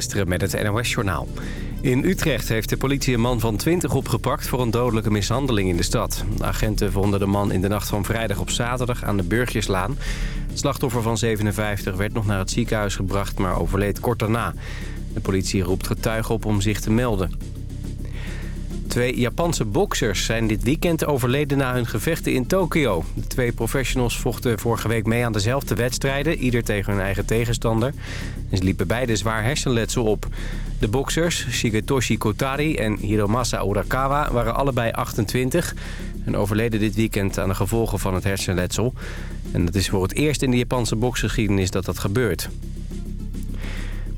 Luisteren met het NOS-journaal. In Utrecht heeft de politie een man van 20 opgepakt voor een dodelijke mishandeling in de stad. agenten vonden de man in de nacht van vrijdag op zaterdag aan de Burgjeslaan. Het slachtoffer van 57 werd nog naar het ziekenhuis gebracht, maar overleed kort daarna. De politie roept getuigen op om zich te melden. Twee Japanse boksers zijn dit weekend overleden na hun gevechten in Tokio. De twee professionals vochten vorige week mee aan dezelfde wedstrijden, ieder tegen hun eigen tegenstander. En ze liepen beide zwaar hersenletsel op. De boksers, Shigetoshi Kotari en Hiromasa Urakawa, waren allebei 28... en overleden dit weekend aan de gevolgen van het hersenletsel. En dat is voor het eerst in de Japanse boksgeschiedenis dat dat gebeurt.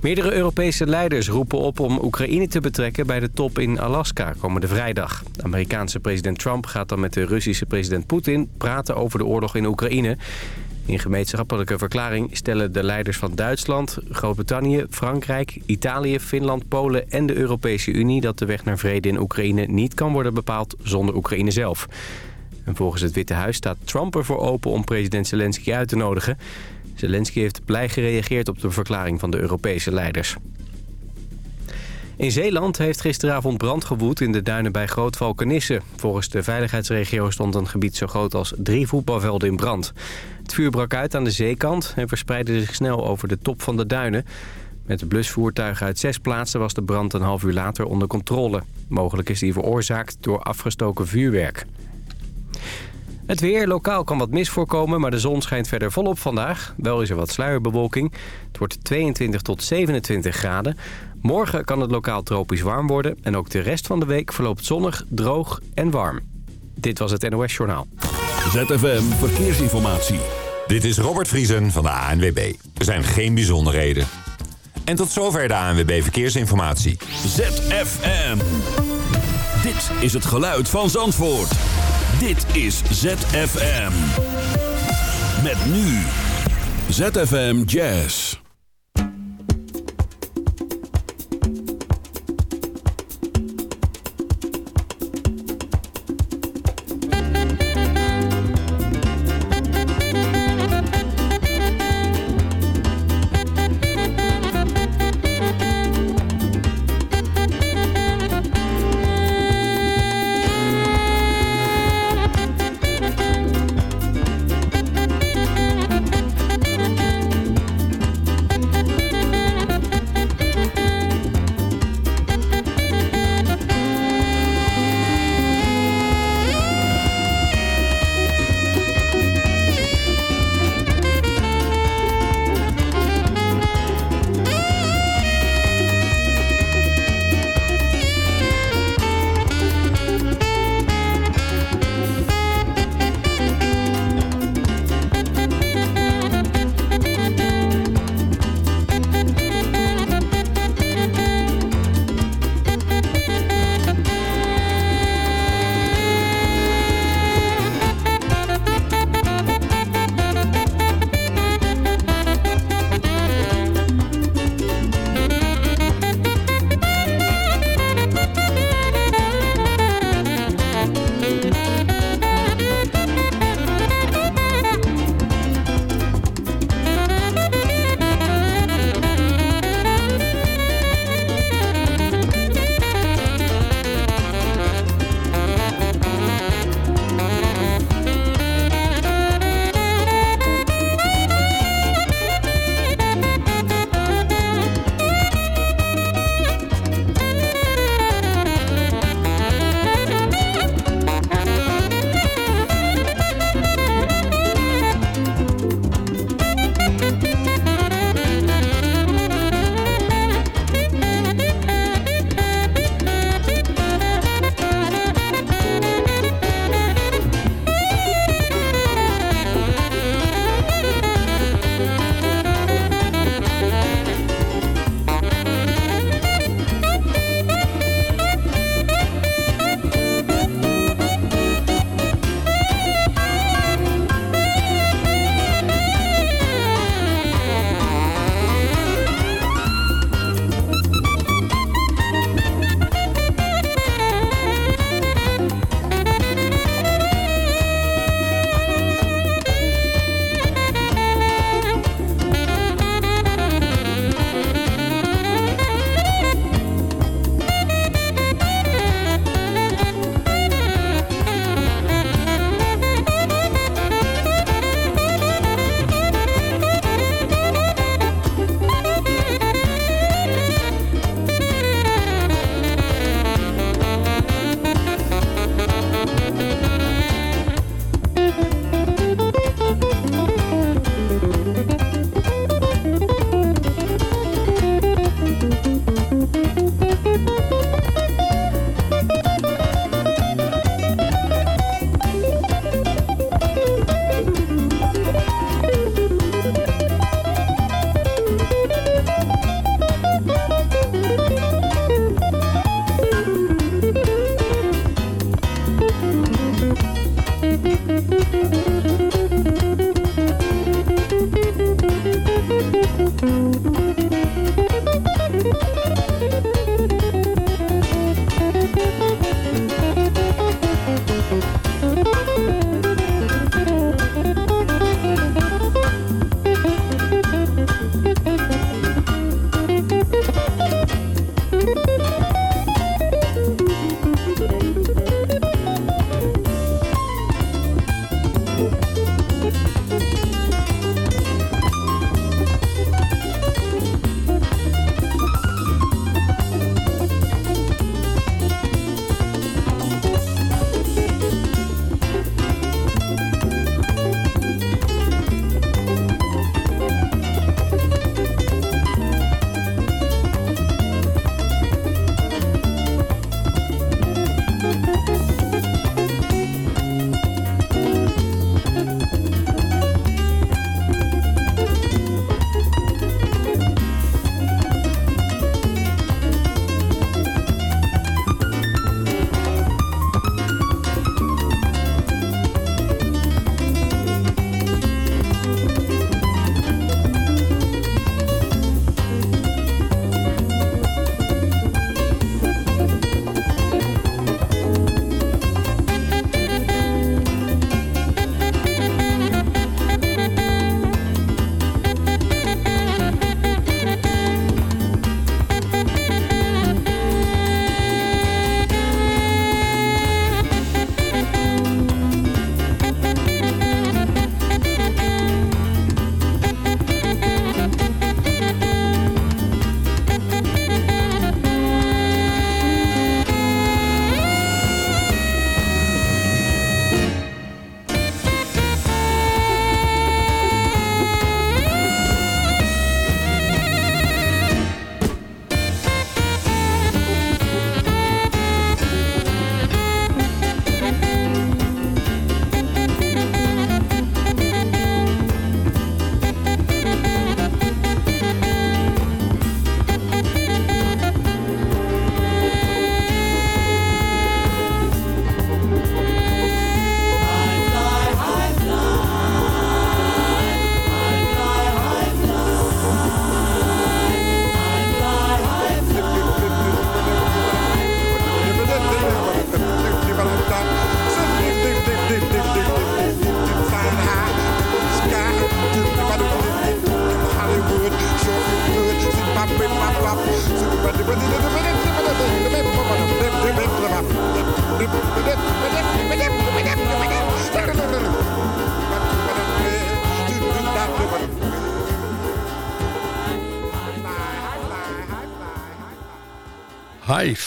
Meerdere Europese leiders roepen op om Oekraïne te betrekken bij de top in Alaska komende vrijdag. Amerikaanse president Trump gaat dan met de Russische president Poetin praten over de oorlog in Oekraïne. In gemeenschappelijke verklaring stellen de leiders van Duitsland, Groot-Brittannië, Frankrijk, Italië, Finland, Polen en de Europese Unie... dat de weg naar vrede in Oekraïne niet kan worden bepaald zonder Oekraïne zelf. En volgens het Witte Huis staat Trump ervoor open om president Zelensky uit te nodigen. Zelensky heeft blij gereageerd op de verklaring van de Europese leiders. In Zeeland heeft gisteravond brand gewoed in de duinen bij Groot-Valkenisse. Volgens de veiligheidsregio stond een gebied zo groot als drie voetbalvelden in brand. Het vuur brak uit aan de zeekant en verspreidde zich snel over de top van de duinen. Met blusvoertuigen uit zes plaatsen was de brand een half uur later onder controle. Mogelijk is die veroorzaakt door afgestoken vuurwerk. Het weer, lokaal kan wat mis voorkomen, maar de zon schijnt verder volop vandaag. Wel is er wat sluierbewolking. Het wordt 22 tot 27 graden. Morgen kan het lokaal tropisch warm worden. En ook de rest van de week verloopt zonnig, droog en warm. Dit was het NOS Journaal. ZFM Verkeersinformatie. Dit is Robert Vriesen van de ANWB. Er zijn geen bijzonderheden. En tot zover de ANWB Verkeersinformatie. ZFM. Dit is het geluid van Zandvoort. Dit is ZFM. Met nu. ZFM Jazz.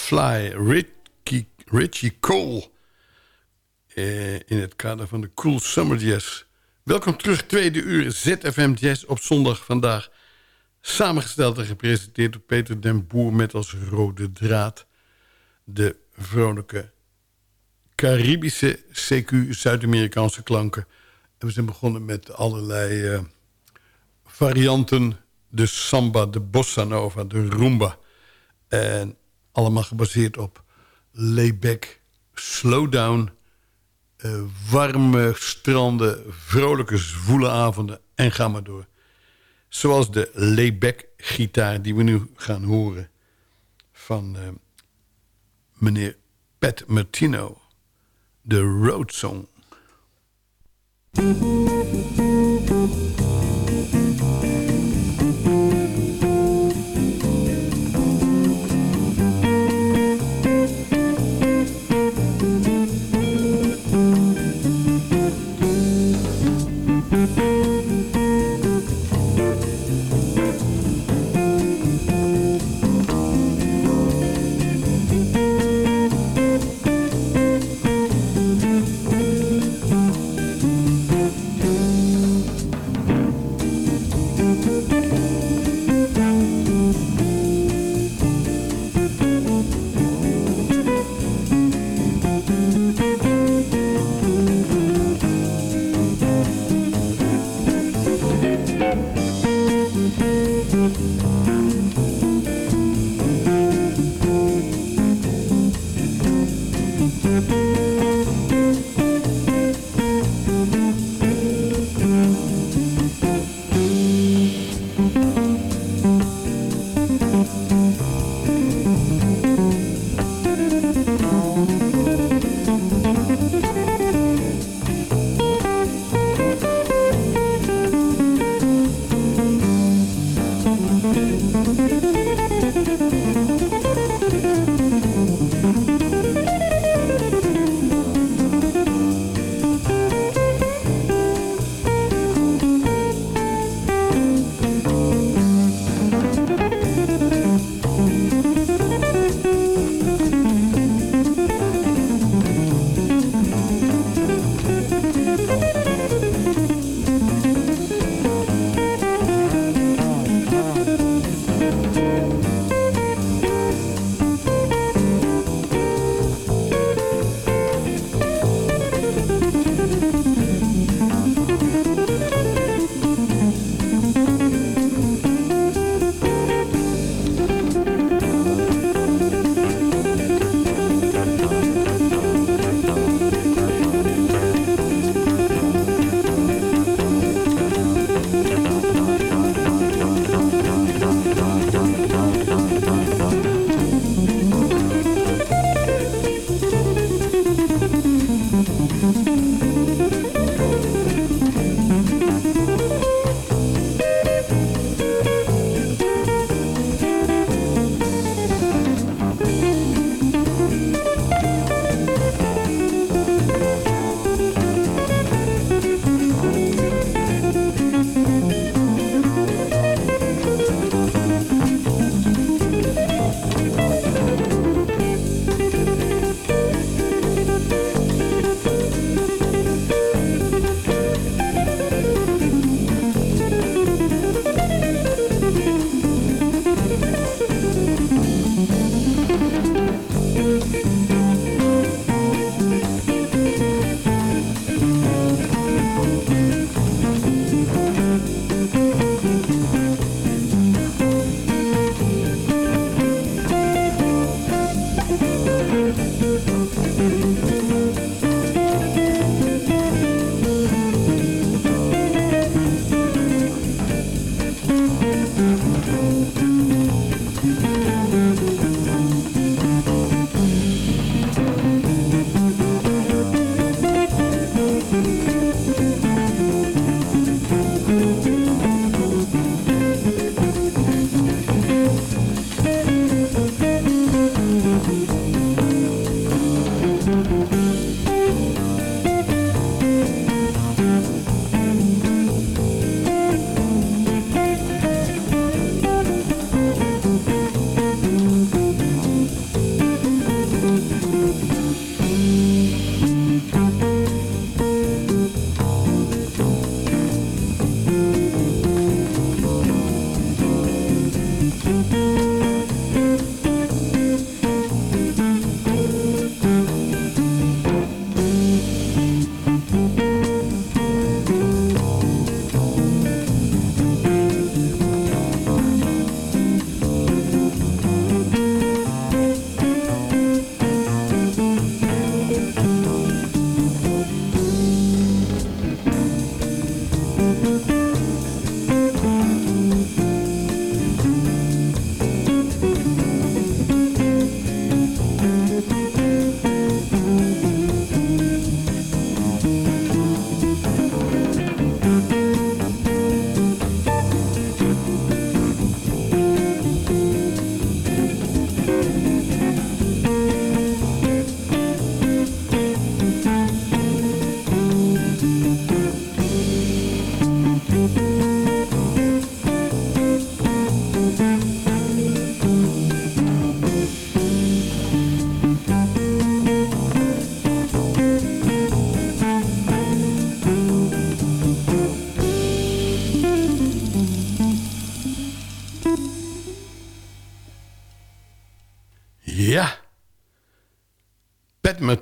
Fly, Richie, Richie Cole. Eh, in het kader van de Cool Summer Jazz. Welkom terug, tweede uur ZFM Jazz op zondag vandaag. Samengesteld en gepresenteerd door Peter den Boer met als rode draad... de vrolijke Caribische, CQ, Zuid-Amerikaanse klanken. En we zijn begonnen met allerlei uh, varianten. De samba, de bossa nova, de rumba. En allemaal gebaseerd op layback, slowdown... Uh, warme stranden, vrolijke zwoele avonden en ga maar door. Zoals de layback gitaar die we nu gaan horen van uh, meneer Pat Martino. De Road Song.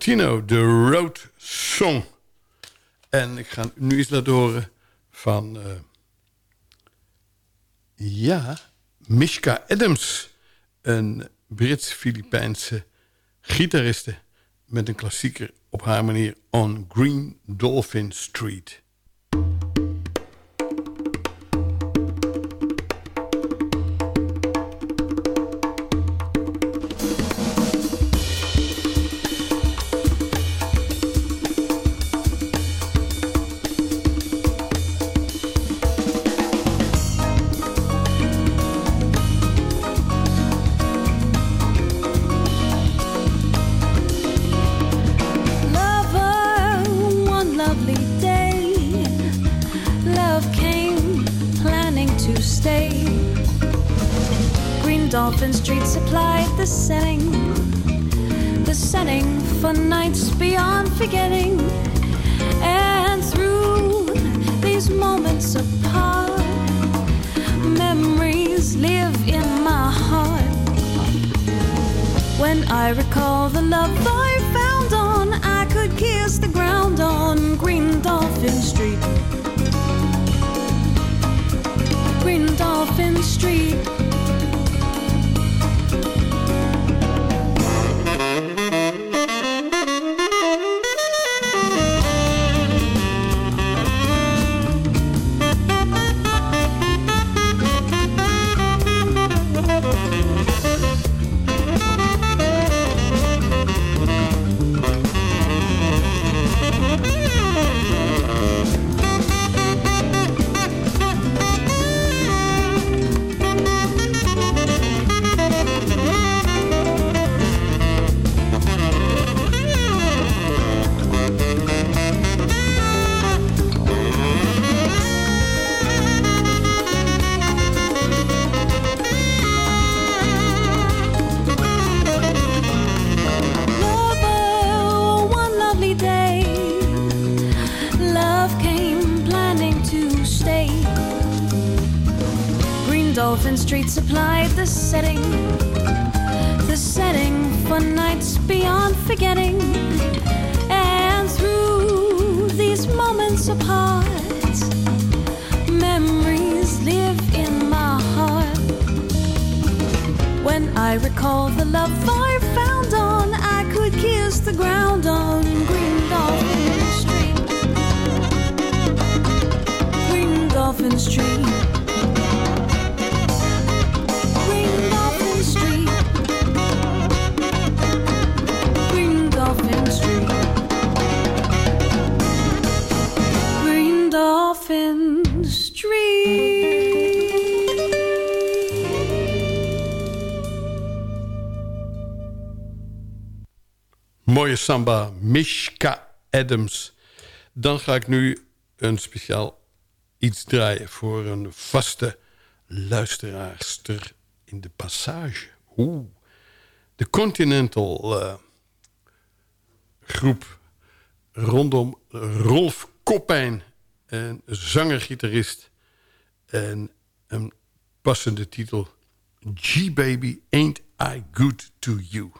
Martino, de Road Song. En ik ga nu eens laten horen van... Uh, ja, Mishka Adams. Een Brits-Filipijnse gitariste... met een klassieker op haar manier... On Green Dolphin Street. Street supplied the setting, the setting for nights beyond forgetting. And through these moments apart, memories live in my heart. When I recall the love I found on, I could kiss the ground on Green Dolphin Street. Green Dolphin Street. Mooie samba, Mishka Adams. Dan ga ik nu een speciaal iets draaien voor een vaste luisteraarster in de passage. Oeh. De Continental uh, groep rondom Rolf Koppijn, een zanger-gitarist en een passende titel G-Baby Ain't I Good To You.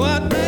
What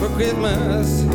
for Christmas.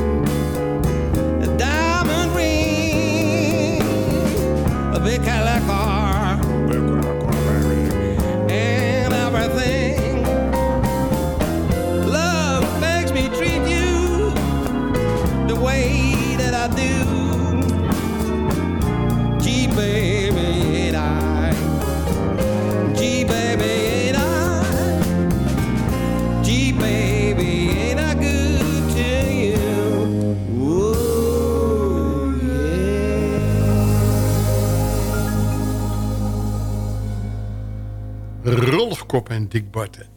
En Dick.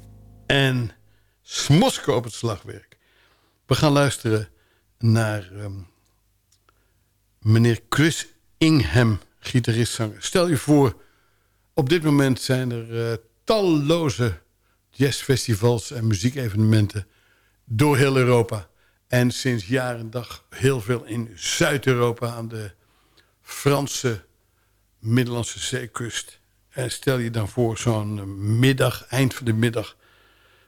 En Smoske op het slagwerk. We gaan luisteren naar ehm, meneer Chris Ingham, gitarist-zanger. Stel je voor, op dit moment zijn er eh, talloze jazzfestivals en muziekevenementen door heel Europa. En sinds jaar en dag heel veel in Zuid-Europa aan de Franse Middellandse zeekust. En stel je dan voor zo'n eh, middag, eind van de middag...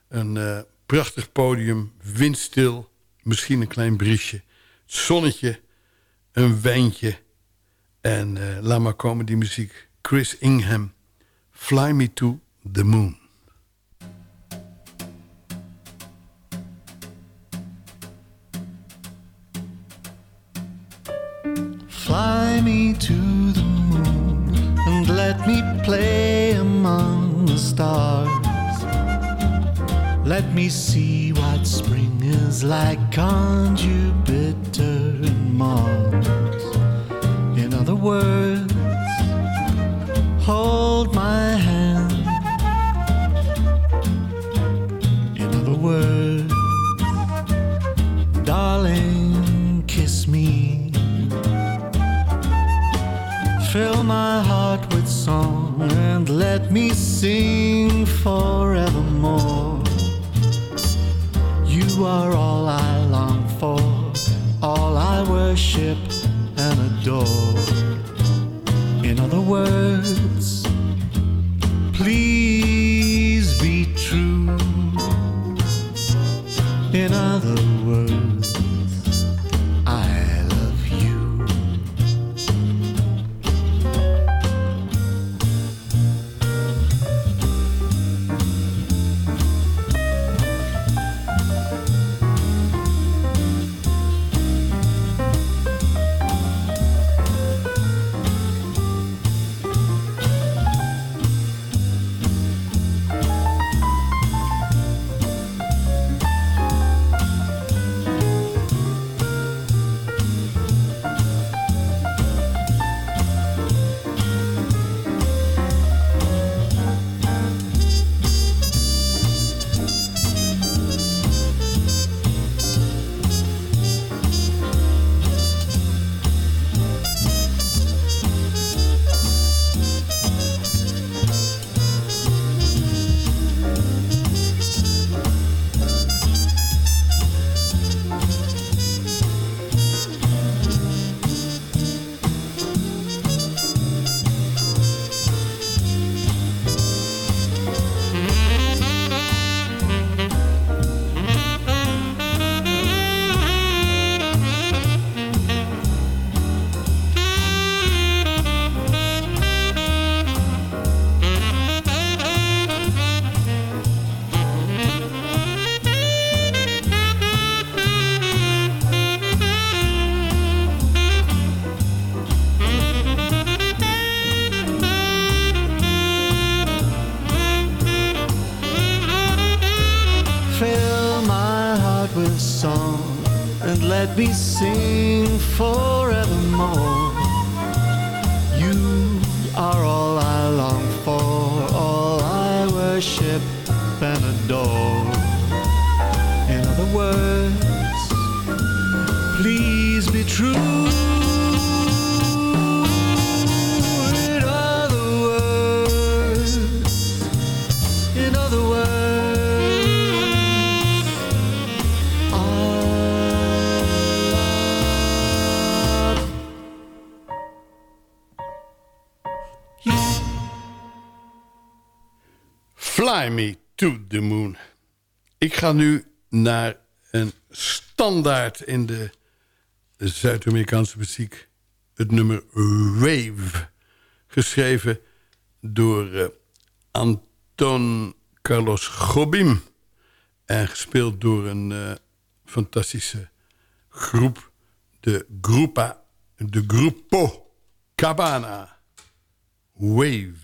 een eh, prachtig podium, windstil, misschien een klein briesje... zonnetje, een wijntje en eh, laat maar komen die muziek. Chris Ingham, Fly Me to the Moon. Fly me to the let me play among the stars. Let me see what spring is like on Jupiter sing for Fly Me to the Moon. Ik ga nu naar een standaard in de Zuid-Amerikaanse muziek. Het nummer Wave. Geschreven door eh, Anton Carlos Gobim. En gespeeld door een eh, fantastische groep. De Grupa, de Grupo Cabana. Wave.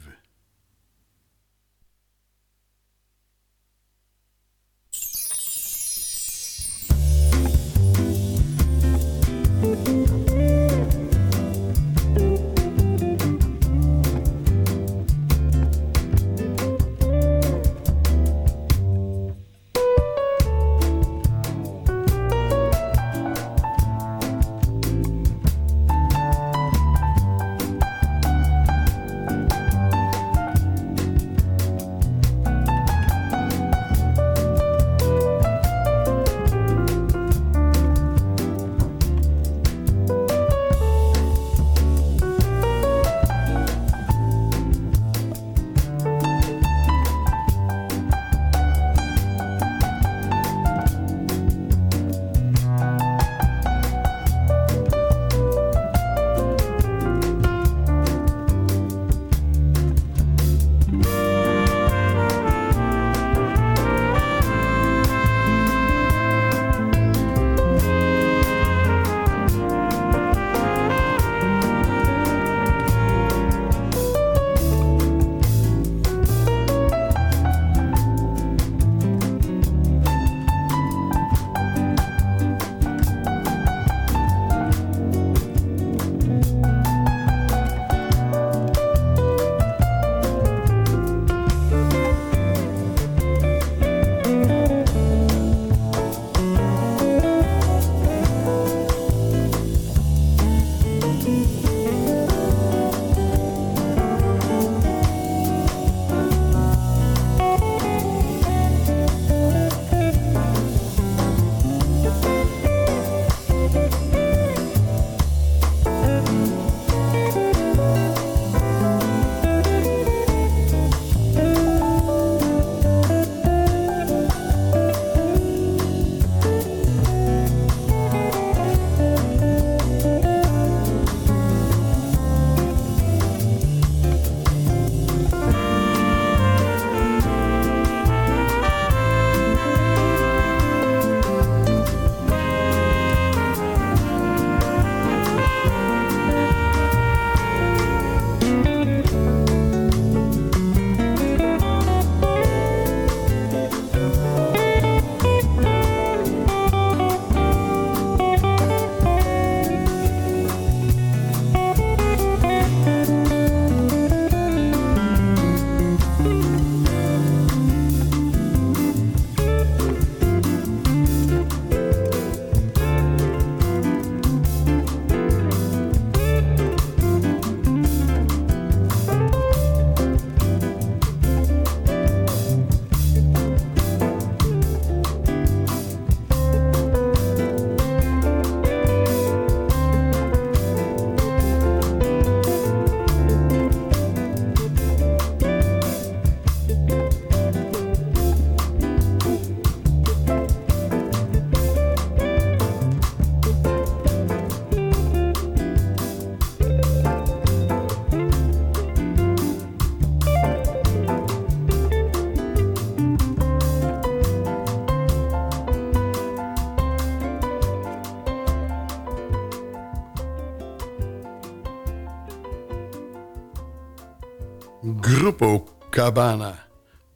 Gruppo Cabana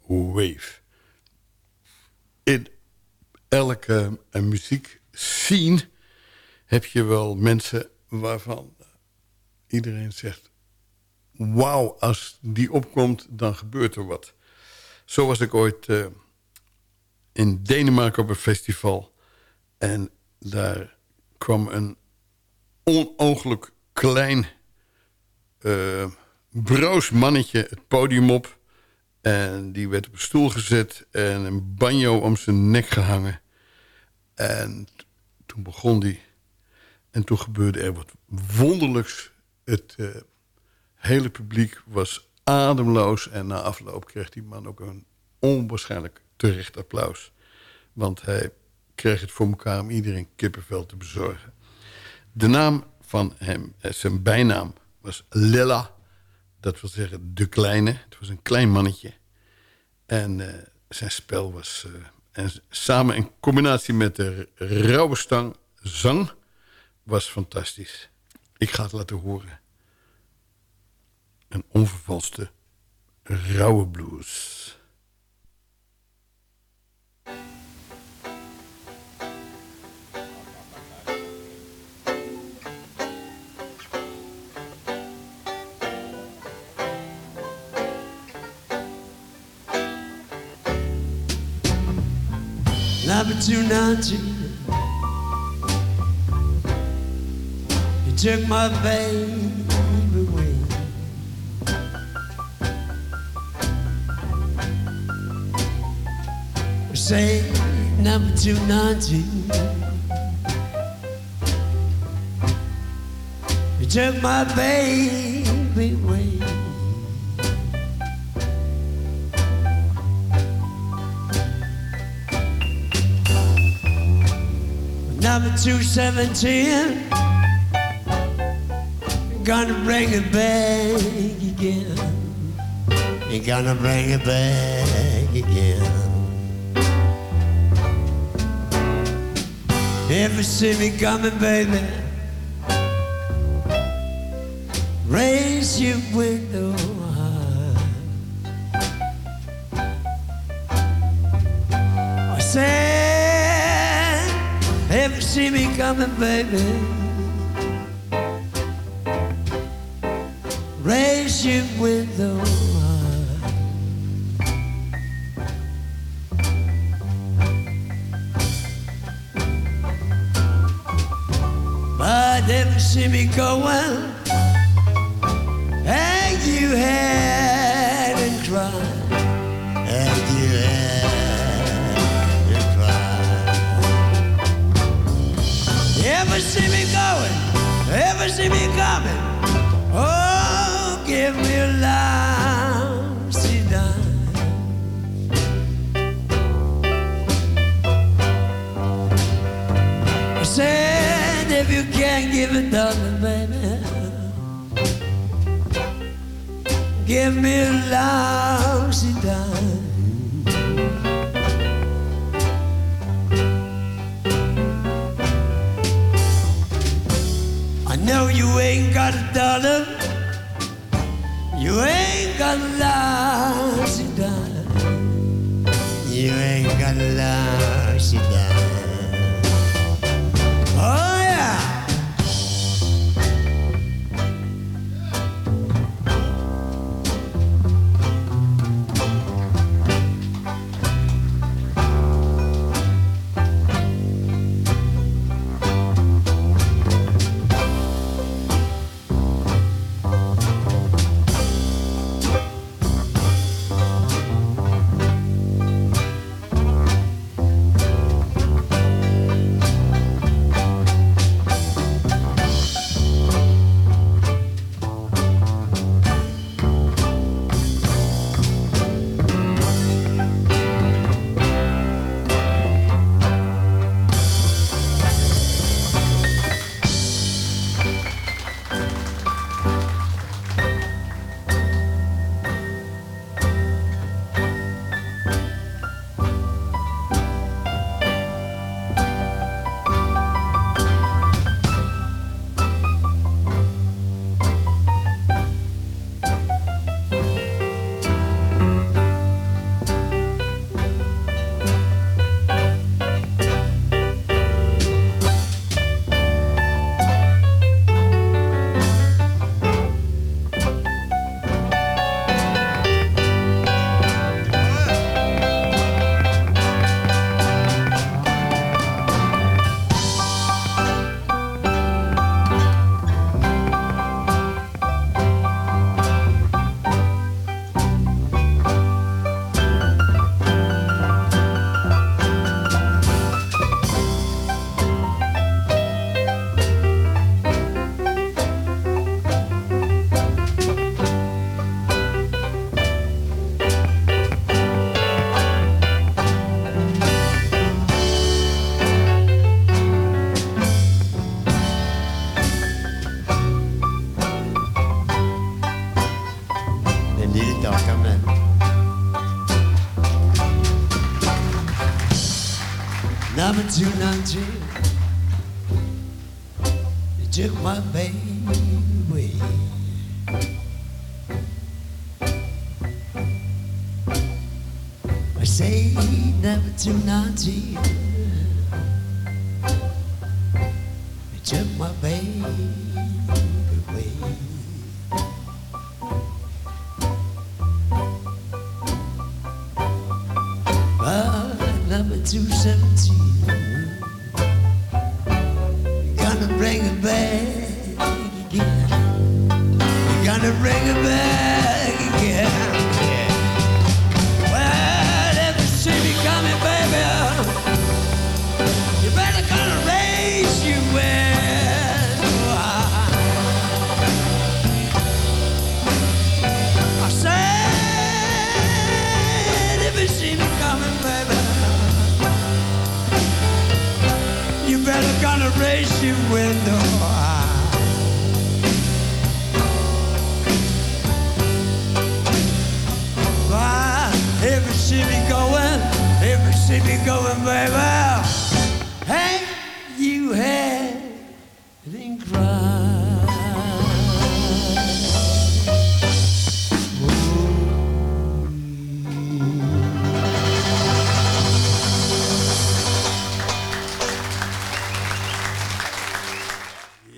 Wave. In elke uh, muziekscene heb je wel mensen waarvan iedereen zegt... wauw, als die opkomt, dan gebeurt er wat. Zo was ik ooit uh, in Denemarken op een festival... en daar kwam een onogelijk klein... Uh, broos mannetje het podium op. En die werd op een stoel gezet en een banjo om zijn nek gehangen. En toen begon die. En toen gebeurde er wat wonderlijks. Het uh, hele publiek was ademloos. En na afloop kreeg die man ook een onwaarschijnlijk terecht applaus. Want hij kreeg het voor elkaar om iedereen kippenvel te bezorgen. De naam van hem, eh, zijn bijnaam, was Lilla. Dat wil zeggen de kleine. Het was een klein mannetje. En eh, zijn spel was... eh, en samen in combinatie met de rauwe stang zang... was fantastisch. Ik ga het laten horen. Een onvervalste rauwe blues. Number 290 You took my baby away. Say number 290 You took my baby away Number 217 Gonna bring it back again. You're gonna bring it back again. You see me coming, baby? Raise your window coming, baby,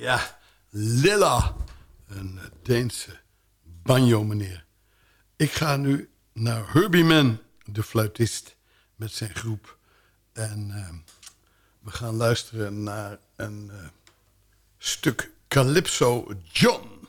Ja, Lilla. Een Deense banjo meneer. Ik ga nu naar Herbie Man, de fluitist, met zijn groep. En eh, we gaan luisteren naar een eh, stuk Calypso John.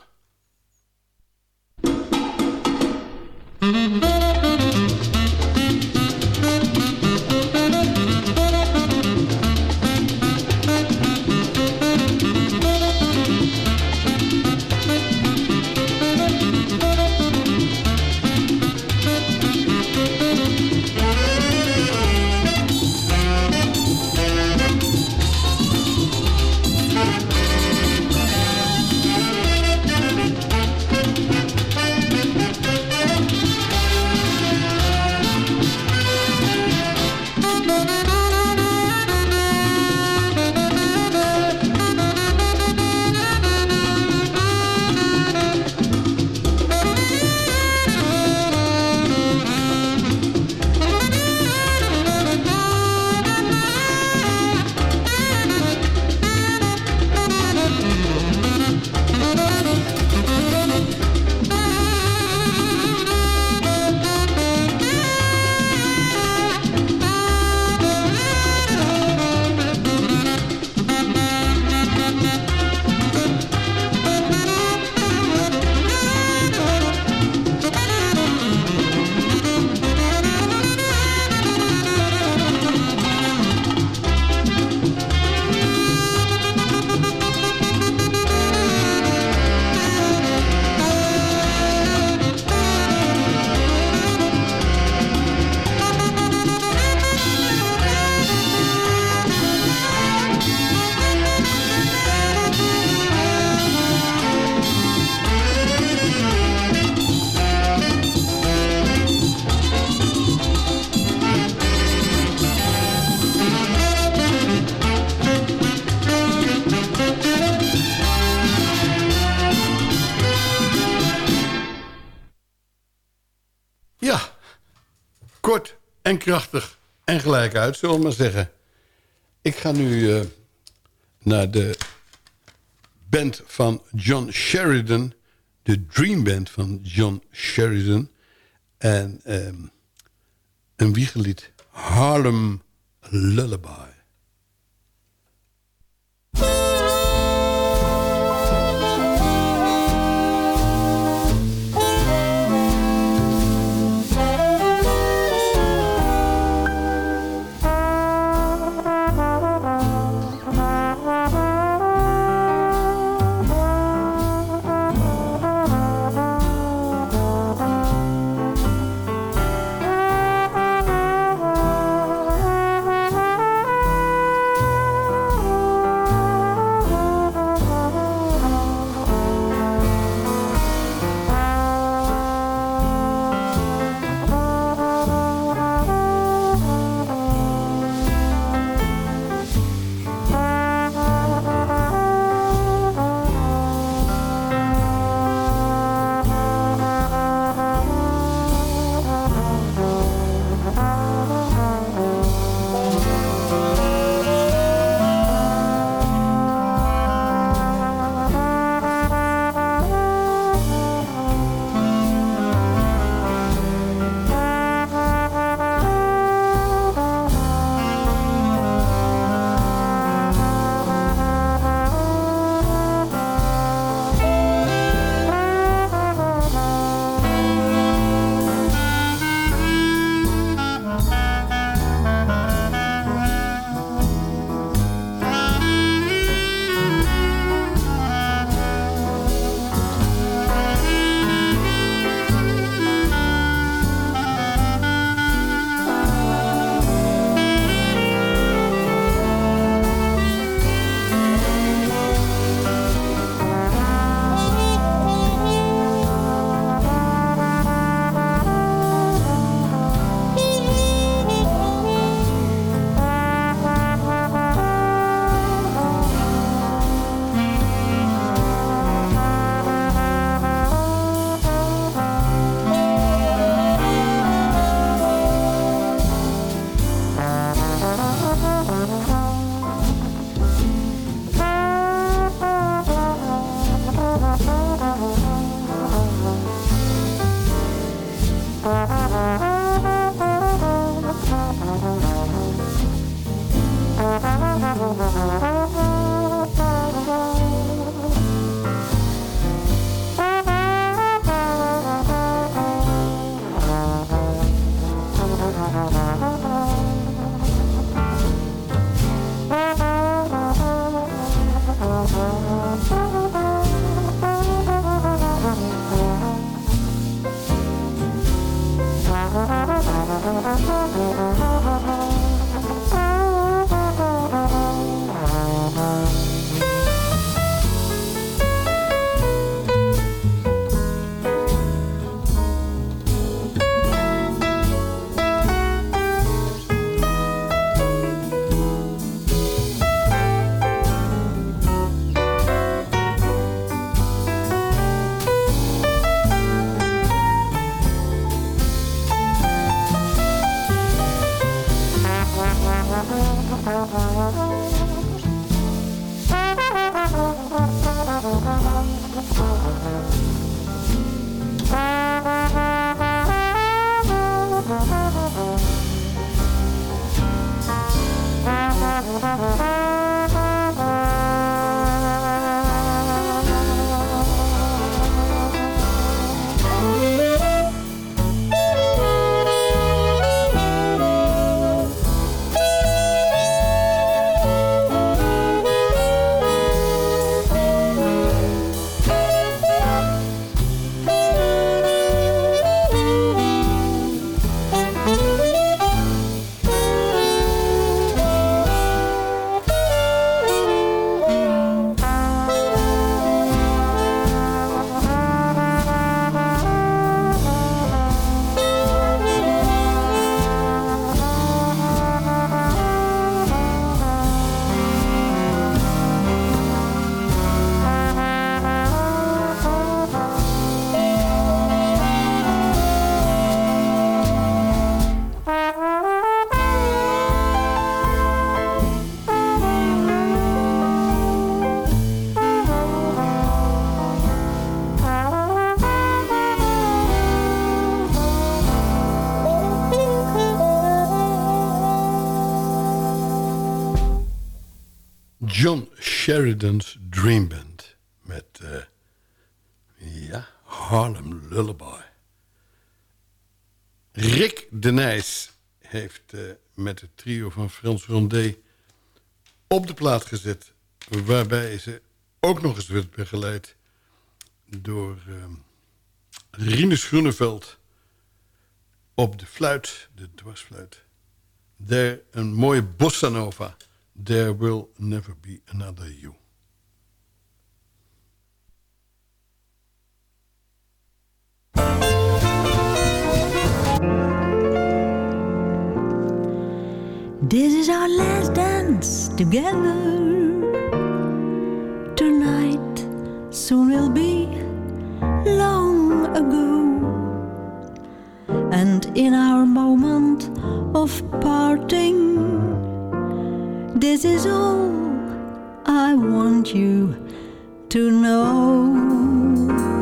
En krachtig en gelijk uit, zullen we maar zeggen. Ik ga nu eh, naar de band van John Sheridan. De Dream Band van John Sheridan. En ehm, een wiegelied Harlem Lullaby. Sheridan's Dream Band. Met, eh, ja, Harlem Lullaby. Rick de Nijs heeft eh, met het trio van Frans Rondé op de plaat gezet. Waarbij ze ook nog eens werd begeleid door uh, Rinus Groeneveld op de fluit, de dwarsfluit. Daar een mooie bossa nova. There will never be another you. This is our last dance together. Tonight soon will be long ago. And in our moment of parting, this is all I want you to know.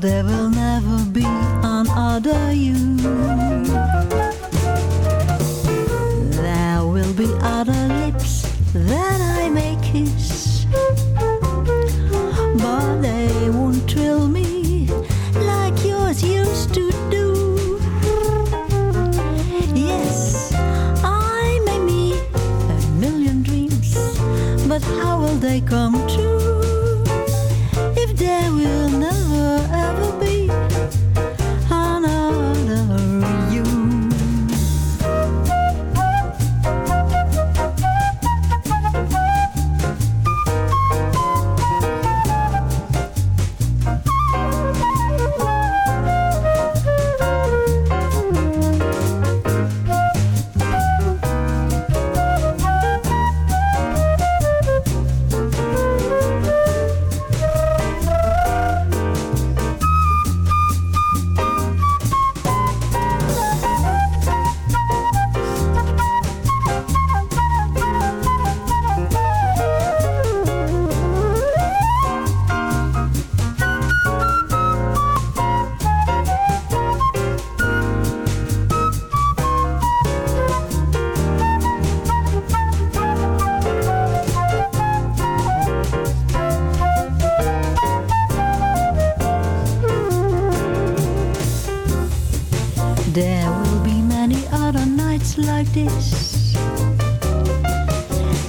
There will never be another you. There will be other lips that I may kiss, but they won't thrill me like yours used to do. Yes, I may meet a million dreams, but how will they come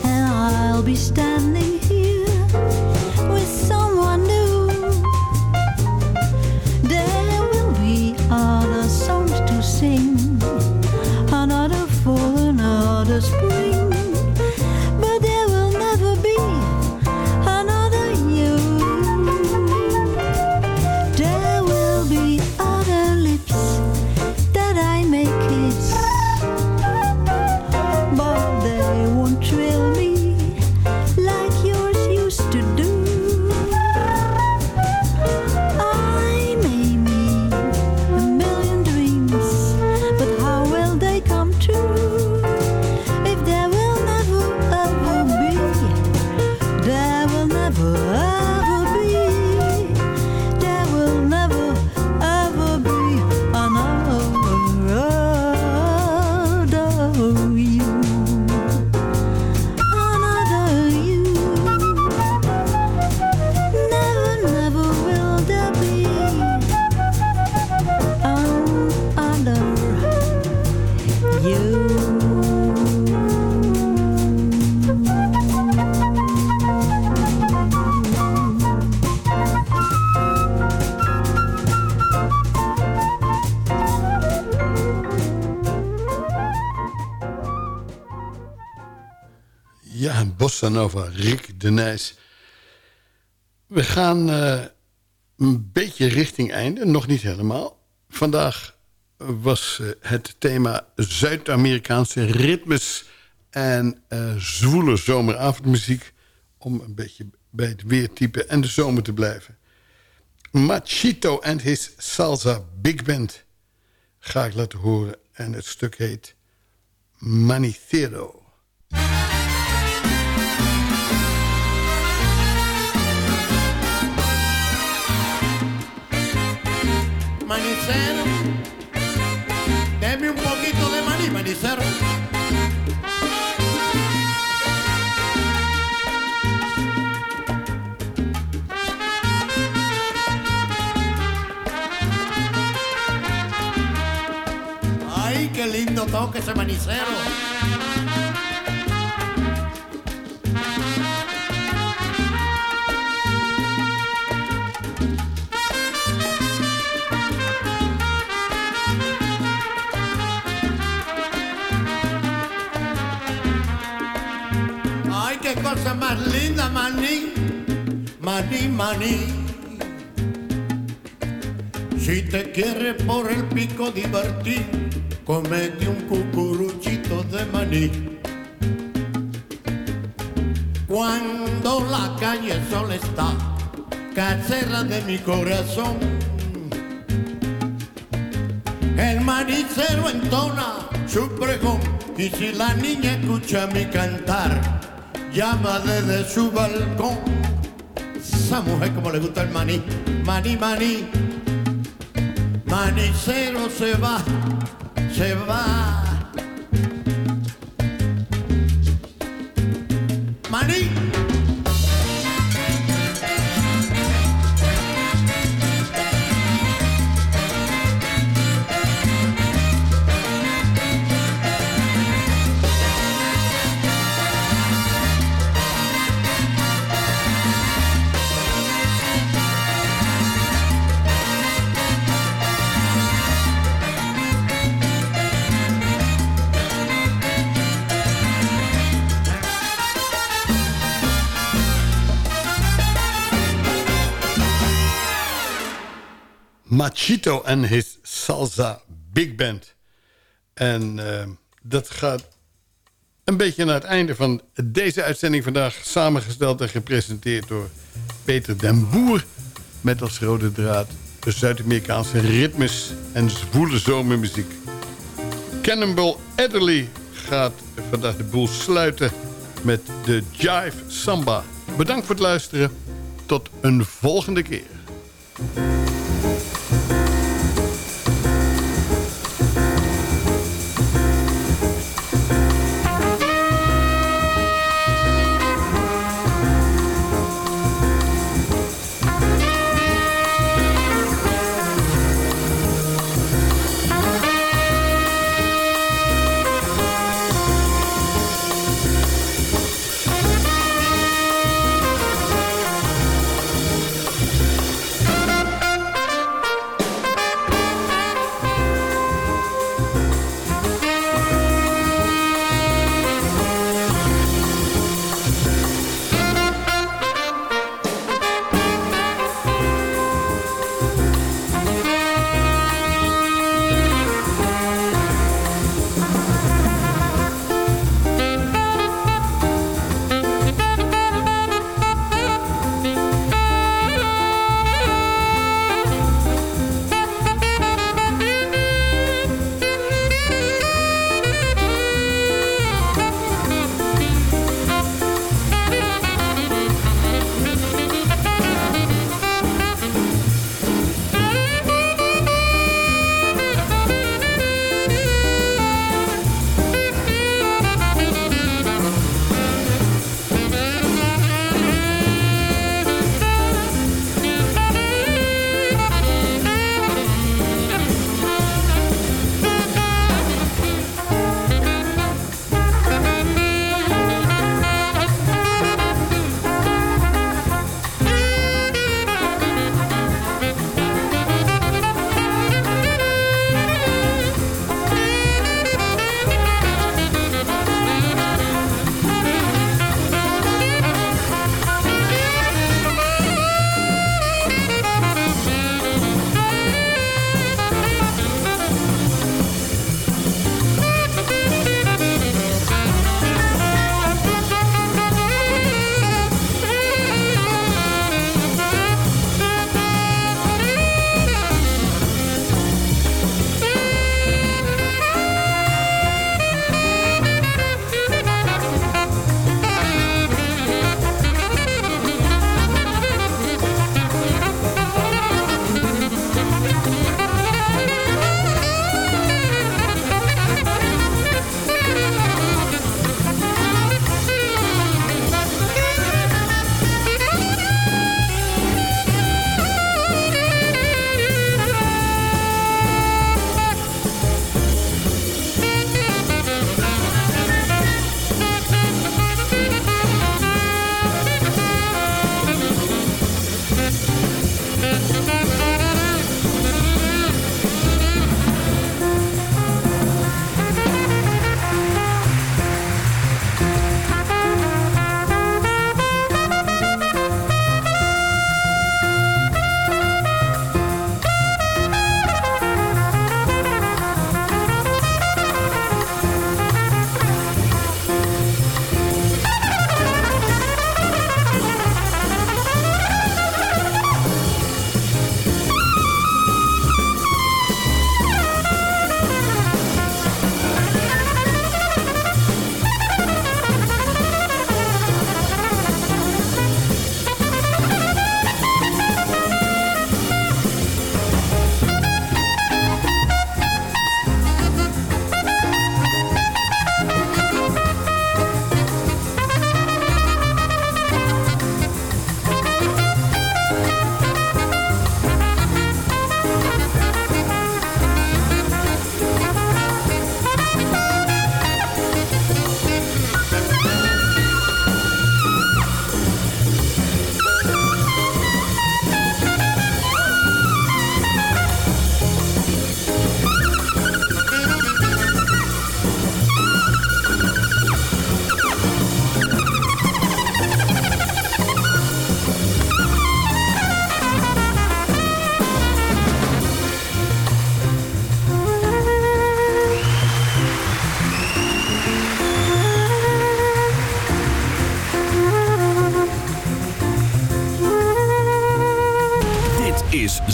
And I'll be standing here with someone new. There will be other songs to sing, another fall, another spring. Ja, Bossa Nova, Rick de Nijs. We gaan eh, een beetje richting einde, nog niet helemaal. Vandaag was eh, het thema Zuid-Amerikaanse ritmes en eh, zwoele zomeravondmuziek... om een beetje bij het weertype en de zomer te blijven. Machito en his Salsa Big Band ga ik laten horen. En het stuk heet Manicero. Manicero, deme un poquito de maní, manicero. Ay, qué lindo toque ese manicero. Linda, maní, maní, maní. Si te quieres por el pico divertir, comete un cucuruchito de maní. Cuando la calle sola está, casera de mi corazón, el manicero entona su pregón y si la niña escucha mi cantar, llama desde su balcón. Esa mujer como le gusta el maní, maní, maní. Manicero se va, se va. Machito en his Salsa Big Band. En eh, dat gaat een beetje naar het einde van deze uitzending vandaag... samengesteld en gepresenteerd door Peter den Boer... met als rode draad de Zuid-Amerikaanse ritmes en zwoele zomermuziek. Cannonball Adderley gaat vandaag de boel sluiten met de Jive Samba. Bedankt voor het luisteren. Tot een volgende keer.